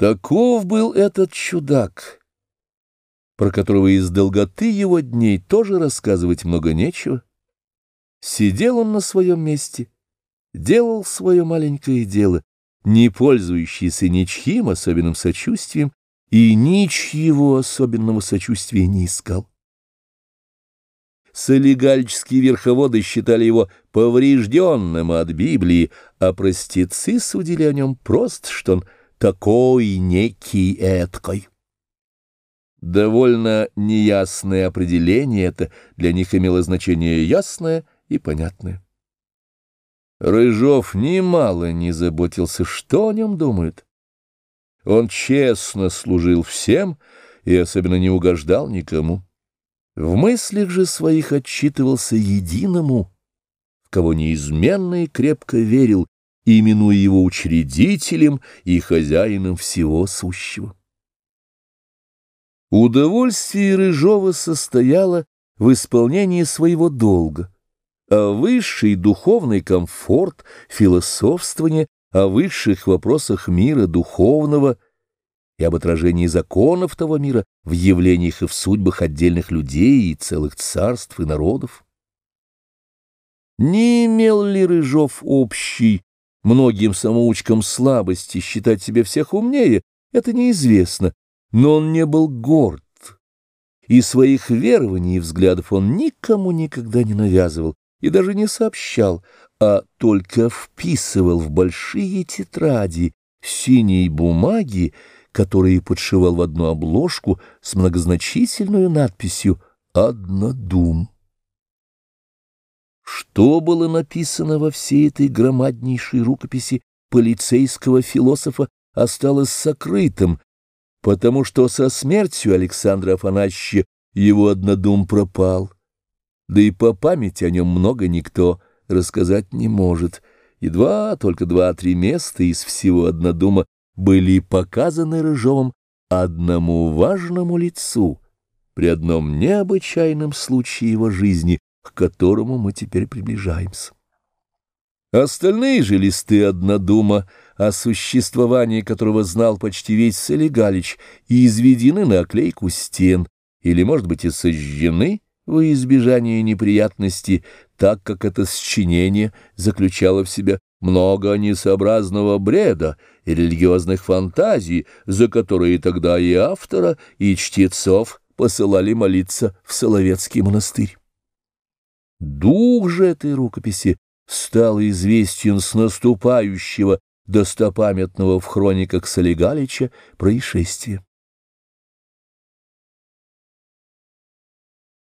Таков был этот чудак, про которого из долготы его дней тоже рассказывать много нечего. Сидел он на своем месте, делал свое маленькое дело, не пользующийся ничьим особенным сочувствием, и ничьего особенного сочувствия не искал. Солигалические верховоды считали его поврежденным от Библии, а простецы судили о нем просто, что он такой некий эткой. Довольно неясное определение это для них имело значение ясное и понятное. Рыжов немало не заботился, что о нем думают. Он честно служил всем и особенно не угождал никому. В мыслях же своих отчитывался единому, в кого неизменно и крепко верил, именуя его учредителем и хозяином всего сущего. Удовольствие Рыжова состояло в исполнении своего долга, а высший духовный комфорт, философствование о высших вопросах мира духовного и об отражении законов того мира в явлениях и в судьбах отдельных людей и целых царств и народов. Не имел ли Рыжов общий Многим самоучкам слабости считать себя всех умнее, это неизвестно, но он не был горд, и своих верований и взглядов он никому никогда не навязывал и даже не сообщал, а только вписывал в большие тетради синей бумаги, которые подшивал в одну обложку с многозначительной надписью «Однодум». Что было написано во всей этой громаднейшей рукописи полицейского философа осталось сокрытым, потому что со смертью Александра Афанасьевича его однодум пропал. Да и по памяти о нем много никто рассказать не может. Едва только два-три места из всего однодума были показаны Рыжовым одному важному лицу при одном необычайном случае его жизни, к которому мы теперь приближаемся. Остальные же листы однодума, о существовании которого знал почти весь Солигалич, и изведены на оклейку стен, или, может быть, и сожжены во избежание неприятностей, так как это сочинение заключало в себе много несообразного бреда и религиозных фантазий, за которые тогда и автора, и чтецов посылали молиться в Соловецкий монастырь. Дух же этой рукописи стал известен с наступающего достопамятного в хрониках Солигалича происшествия.